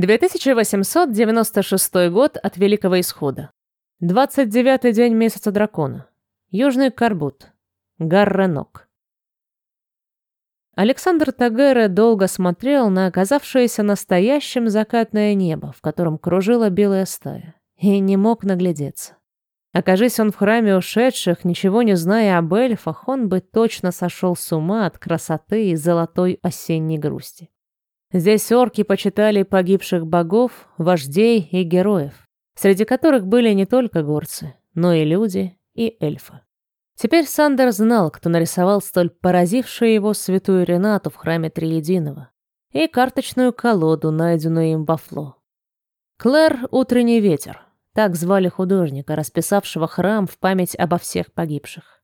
2896 год от Великого Исхода. 29-й день месяца дракона. Южный Карбут. Гарренок. Александр Тагера долго смотрел на оказавшееся настоящим закатное небо, в котором кружила белая стая, и не мог наглядеться. Окажись он в храме ушедших, ничего не зная об эльфах, он бы точно сошел с ума от красоты и золотой осенней грусти. Здесь орки почитали погибших богов, вождей и героев, среди которых были не только горцы, но и люди и эльфы. Теперь Сандер знал, кто нарисовал столь поразившую его святую Ренату в храме Триединого и карточную колоду, найденную им во Фло. Клэр «Утренний ветер» — так звали художника, расписавшего храм в память обо всех погибших.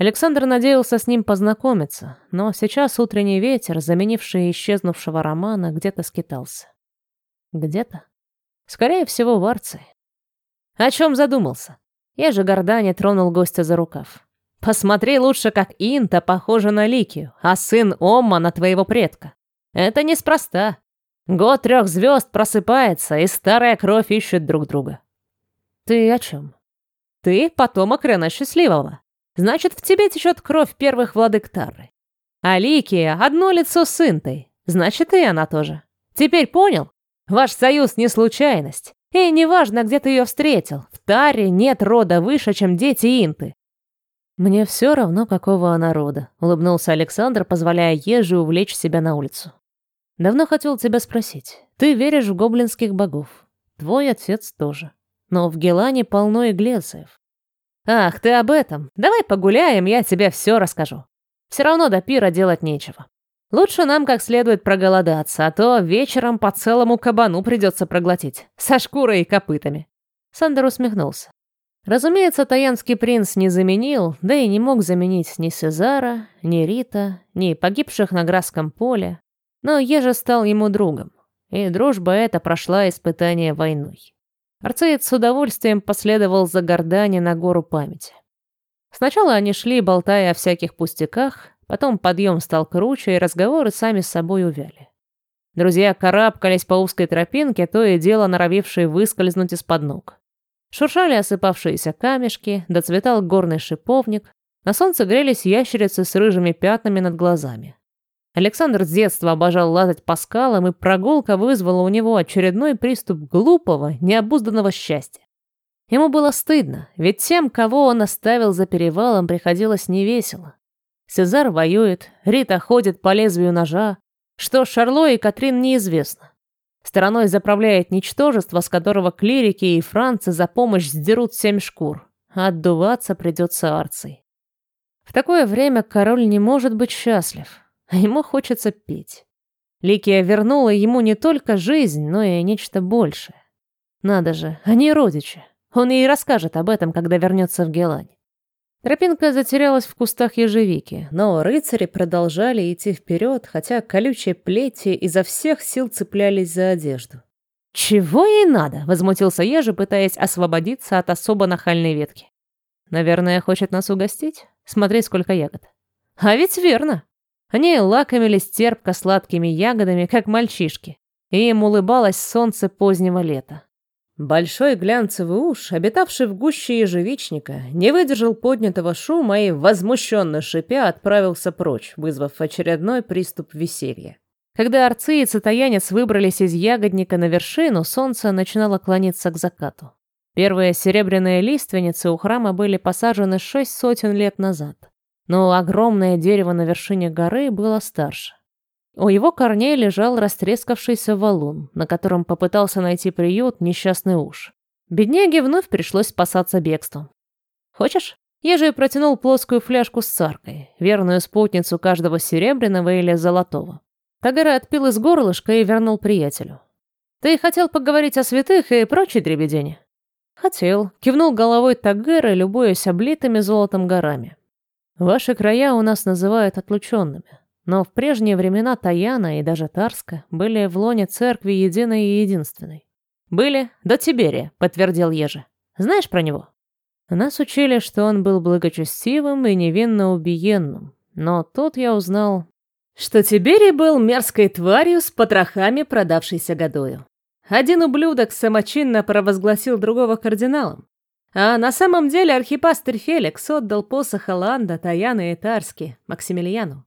Александр надеялся с ним познакомиться, но сейчас утренний ветер, заменивший исчезнувшего романа, где-то скитался. Где-то? Скорее всего, в Арции. О чем задумался? Я же Гордане тронул гостя за рукав. Посмотри лучше, как Инта похожа на Ликию, а сын Омма на твоего предка. Это неспроста. Год трех звезд просыпается, и старая кровь ищет друг друга. Ты о чем? Ты потомок Рена Счастливого. Значит, в тебе течет кровь первых владык Тарры. А Ликия — одно лицо с Интой. Значит, и она тоже. Теперь понял? Ваш союз не случайность. И неважно, где ты ее встретил, в Таре нет рода выше, чем дети Инты. Мне все равно, какого она рода, улыбнулся Александр, позволяя Ежи увлечь себя на улицу. Давно хотел тебя спросить. Ты веришь в гоблинских богов. Твой отец тоже. Но в Гелане полно иглесов. «Ах, ты об этом. Давай погуляем, я тебе все расскажу. Все равно до пира делать нечего. Лучше нам как следует проголодаться, а то вечером по целому кабану придется проглотить. Со шкурой и копытами». Сандер усмехнулся. Разумеется, таянский принц не заменил, да и не мог заменить ни Сезара, ни Рита, ни погибших на Грасском поле. Но Ежа стал ему другом, и дружба эта прошла испытание войной. Арцеец с удовольствием последовал за Гордани на гору памяти. Сначала они шли, болтая о всяких пустяках, потом подъем стал круче, и разговоры сами с собой увяли. Друзья карабкались по узкой тропинке, то и дело норовившие выскользнуть из-под ног. Шуршали осыпавшиеся камешки, доцветал горный шиповник, на солнце грелись ящерицы с рыжими пятнами над глазами. Александр с детства обожал лазать по скалам, и прогулка вызвала у него очередной приступ глупого, необузданного счастья. Ему было стыдно, ведь тем, кого он оставил за перевалом, приходилось невесело. Сезар воюет, Рита ходит по лезвию ножа. Что Шарло и Катрин неизвестно. Стороной заправляет ничтожество, с которого клирики и францы за помощь сдерут семь шкур. А отдуваться придется Арций. В такое время король не может быть счастлив а ему хочется петь. Ликия вернула ему не только жизнь, но и нечто большее. Надо же, они родичи. Он ей расскажет об этом, когда вернется в Гелань. Тропинка затерялась в кустах ежевики, но рыцари продолжали идти вперед, хотя колючие плети изо всех сил цеплялись за одежду. «Чего ей надо?» — возмутился Ежи, пытаясь освободиться от особо нахальной ветки. «Наверное, хочет нас угостить? Смотри, сколько ягод». «А ведь верно!» Они лакомились терпко-сладкими ягодами, как мальчишки, и им улыбалось солнце позднего лета. Большой глянцевый уж, обитавший в гуще ежевичника, не выдержал поднятого шума и, возмущенно шипя, отправился прочь, вызвав очередной приступ веселья. Когда арцы и цитаянец выбрались из ягодника на вершину, солнце начинало клониться к закату. Первые серебряные лиственницы у храма были посажены шесть сотен лет назад но огромное дерево на вершине горы было старше. У его корней лежал растрескавшийся валун, на котором попытался найти приют несчастный уж. Бедняге вновь пришлось спасаться бегством. «Хочешь?» Ежи протянул плоскую фляжку с царкой, верную спутницу каждого серебряного или золотого. Тагара отпил из горлышка и вернул приятелю. «Ты хотел поговорить о святых и прочей дребедени?» «Хотел», — кивнул головой Тагера, любуясь облитыми золотом горами. Ваши края у нас называют отлученными, но в прежние времена Таяна и даже Тарска были в лоне церкви единой и единственной. «Были до Тиберия», — подтвердил Ежи. «Знаешь про него?» Нас учили, что он был благочестивым и невинно убиенным, но тут я узнал, что Тиберий был мерзкой тварью с потрохами, продавшейся годою. Один ублюдок самочинно провозгласил другого кардиналом. А на самом деле архипастырь Феликс отдал посох Ланда, Таяна и Тарски Максимилиану.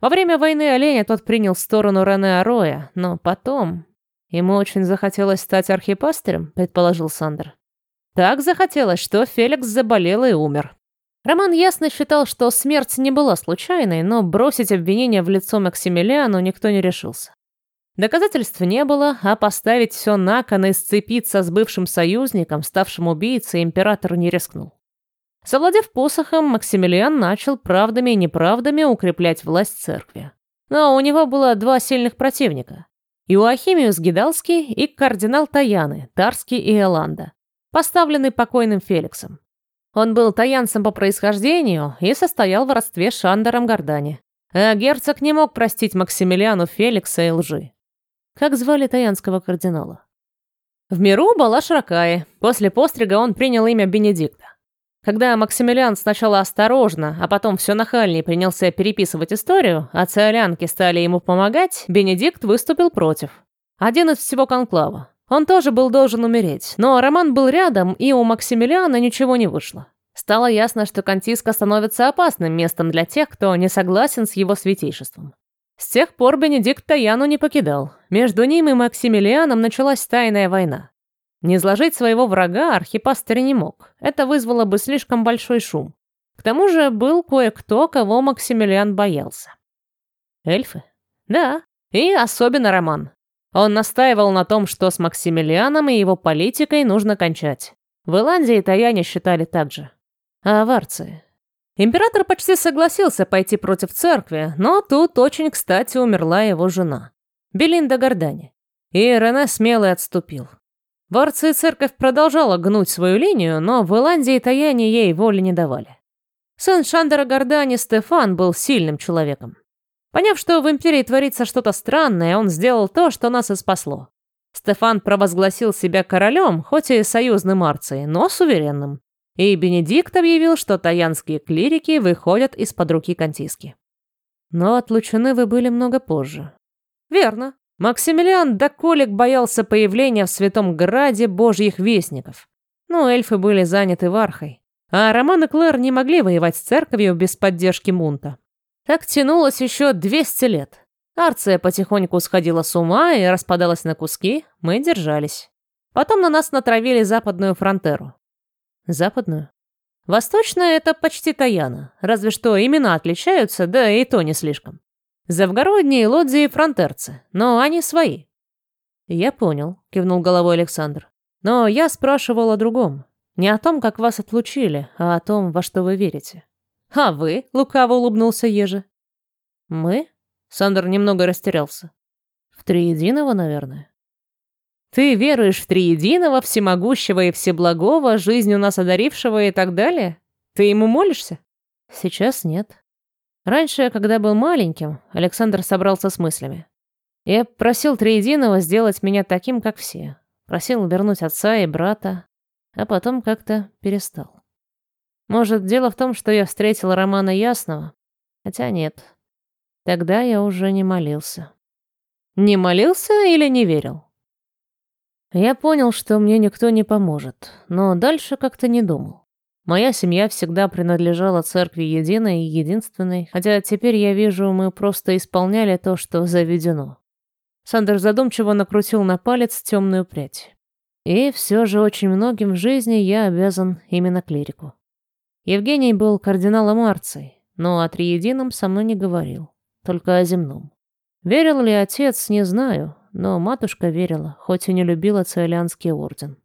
Во время войны оленя тот принял сторону Рене Ароя, но потом... Ему очень захотелось стать архипастырем, предположил Сандер. Так захотелось, что Феликс заболел и умер. Роман ясно считал, что смерть не была случайной, но бросить обвинение в лицо Максимилиану никто не решился. Доказательств не было, а поставить все на кон и сцепиться с бывшим союзником, ставшим убийцей, император не рискнул. Завладев посохом, Максимилиан начал правдами и неправдами укреплять власть церкви. Но у него было два сильных противника. Иоахимиус Гидалский и кардинал Таяны, Тарский и Эланда, поставленный покойным Феликсом. Он был таянцем по происхождению и состоял в родстве с Шандером Гордани. А герцог не мог простить Максимилиану Феликса и лжи. Как звали таянского кардинала? В миру была Ракаи. После пострига он принял имя Бенедикта. Когда Максимилиан сначала осторожно, а потом все нахальнее принялся переписывать историю, а циолянки стали ему помогать, Бенедикт выступил против. Один из всего конклава. Он тоже был должен умереть, но Роман был рядом, и у Максимилиана ничего не вышло. Стало ясно, что Кантиска становится опасным местом для тех, кто не согласен с его святейшеством. С тех пор Бенедикт Таяну не покидал. Между ним и Максимилианом началась тайная война. Не изложить своего врага архипастырь не мог. Это вызвало бы слишком большой шум. К тому же был кое-кто, кого Максимилиан боялся. Эльфы? Да, и особенно Роман. Он настаивал на том, что с Максимилианом и его политикой нужно кончать. В Иландии Таяне считали так же. А аварцы? Император почти согласился пойти против церкви, но тут очень кстати умерла его жена. Белинда Гордани. И Рене смело отступил. В Арции церковь продолжала гнуть свою линию, но в Иландии и Таяне ей воли не давали. Сын Шандера Гордани Стефан был сильным человеком. Поняв, что в Империи творится что-то странное, он сделал то, что нас и спасло. Стефан провозгласил себя королем, хоть и союзным Арцией, но суверенным. И Бенедикт объявил, что таянские клирики выходят из-под руки Кантиски. Но отлучены вы были много позже. Верно. Максимилиан до колик боялся появления в Святом Граде божьих вестников. Но эльфы были заняты Вархой. А Роман и Клэр не могли воевать с церковью без поддержки Мунта. Так тянулось еще 200 лет. Арция потихоньку сходила с ума и распадалась на куски, мы держались. Потом на нас натравили западную фронтеру. Западную? Восточная — это почти Таяна, разве что имена отличаются, да и то не слишком. Завгородние, Лодзи и фронтерцы, но они свои. Я понял, кивнул головой Александр. Но я спрашивал о другом. Не о том, как вас отлучили, а о том, во что вы верите. А вы? Лукаво улыбнулся Ежи. Мы? Сандер немного растерялся. В Триединого, наверное. Ты веруешь в Триединого, Всемогущего и Всеблагого, жизнь у нас одарившего и так далее? Ты ему молишься? Сейчас нет. Раньше, когда был маленьким, Александр собрался с мыслями. Я просил Триединого сделать меня таким, как все. Просил вернуть отца и брата, а потом как-то перестал. Может, дело в том, что я встретил Романа Ясного? Хотя нет. Тогда я уже не молился. Не молился или не верил? Я понял, что мне никто не поможет, но дальше как-то не думал. Моя семья всегда принадлежала церкви единой и единственной, хотя теперь я вижу, мы просто исполняли то, что заведено. Сандер задумчиво накрутил на палец темную прядь. И все же очень многим в жизни я обязан именно клирику. Евгений был кардиналом Арции, но о триедином со мной не говорил, только о земном. Верил ли отец, не знаю, но матушка верила, хоть и не любила Циолианский орден.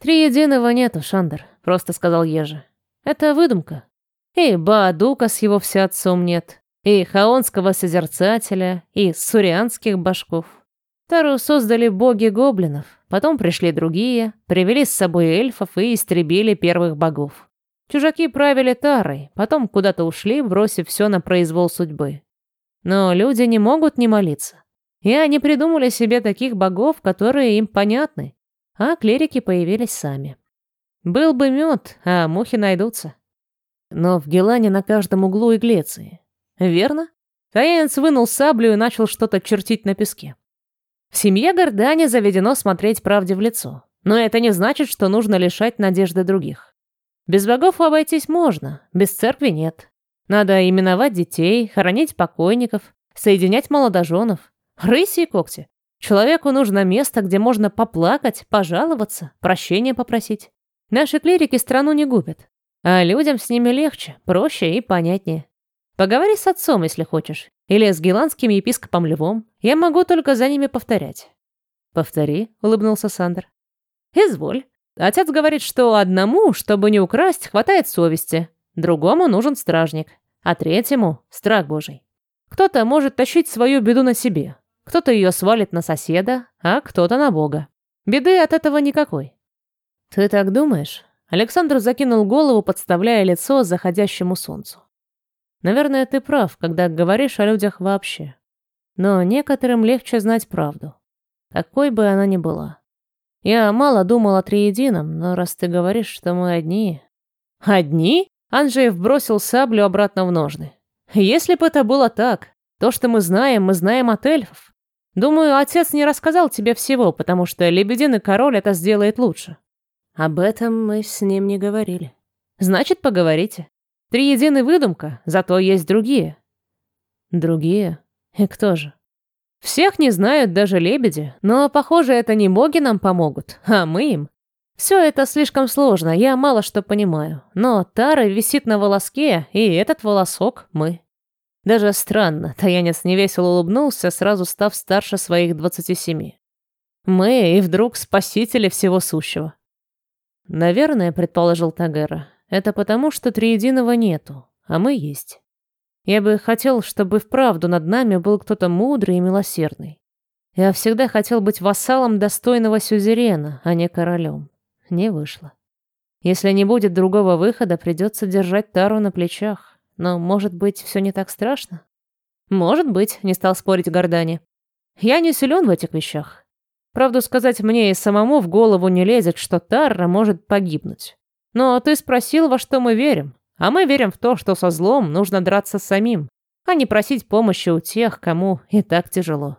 «Триединого нету, Шандер», — просто сказал Ежи. «Это выдумка. И Баадука с его всеотцом нет, и Хаонского Созерцателя, и Сурианских башков. Тару создали боги гоблинов, потом пришли другие, привели с собой эльфов и истребили первых богов. Чужаки правили Тарой, потом куда-то ушли, бросив все на произвол судьбы. Но люди не могут не молиться. И они придумали себе таких богов, которые им понятны, а клирики появились сами. Был бы мед, а мухи найдутся. Но в Гелане на каждом углу иглеции. Верно? Таянец вынул саблю и начал что-то чертить на песке. В семье Гордани заведено смотреть правде в лицо. Но это не значит, что нужно лишать надежды других. Без богов обойтись можно, без церкви нет. Надо именовать детей, хоронить покойников, соединять молодоженов. Рыси и когти. Человеку нужно место, где можно поплакать, пожаловаться, прощения попросить. Наши клирики страну не губят. А людям с ними легче, проще и понятнее. Поговори с отцом, если хочешь. Или с геландским епископом Львом. Я могу только за ними повторять». «Повтори», — улыбнулся Сандер. «Изволь. Отец говорит, что одному, чтобы не украсть, хватает совести. Другому нужен стражник. А третьему — страх божий. Кто-то может тащить свою беду на себе. Кто-то ее свалит на соседа, а кто-то на Бога. Беды от этого никакой». «Ты так думаешь?» Александр закинул голову, подставляя лицо заходящему солнцу. Наверное, ты прав, когда говоришь о людях вообще. Но некоторым легче знать правду. Какой бы она ни была. Я мало думал о Триедином, но раз ты говоришь, что мы одни... Одни? Анджеев бросил саблю обратно в ножны. Если бы это было так, то, что мы знаем, мы знаем от эльфов. Думаю, отец не рассказал тебе всего, потому что Лебединый король это сделает лучше. Об этом мы с ним не говорили. Значит, поговорите. Три едины выдумка, зато есть другие. Другие? И кто же? Всех не знают даже лебеди, но, похоже, это не боги нам помогут, а мы им. Все это слишком сложно, я мало что понимаю. Но Тара висит на волоске, и этот волосок мы. Даже странно, Таянец невесело улыбнулся, сразу став старше своих двадцати семи. Мы и вдруг спасители всего сущего. Наверное, предположил Тагера, это потому, что триединого нету, а мы есть. Я бы хотел, чтобы вправду над нами был кто-то мудрый и милосердный. Я всегда хотел быть вассалом достойного сюзерена, а не королем. Не вышло. Если не будет другого выхода, придется держать Тару на плечах. Но, может быть, все не так страшно? Может быть, не стал спорить Гордани. Я не силен в этих вещах. Правду сказать, мне и самому в голову не лезет, что Тарра может погибнуть. Но ты спросил, во что мы верим. А мы верим в то, что со злом нужно драться самим, а не просить помощи у тех, кому и так тяжело.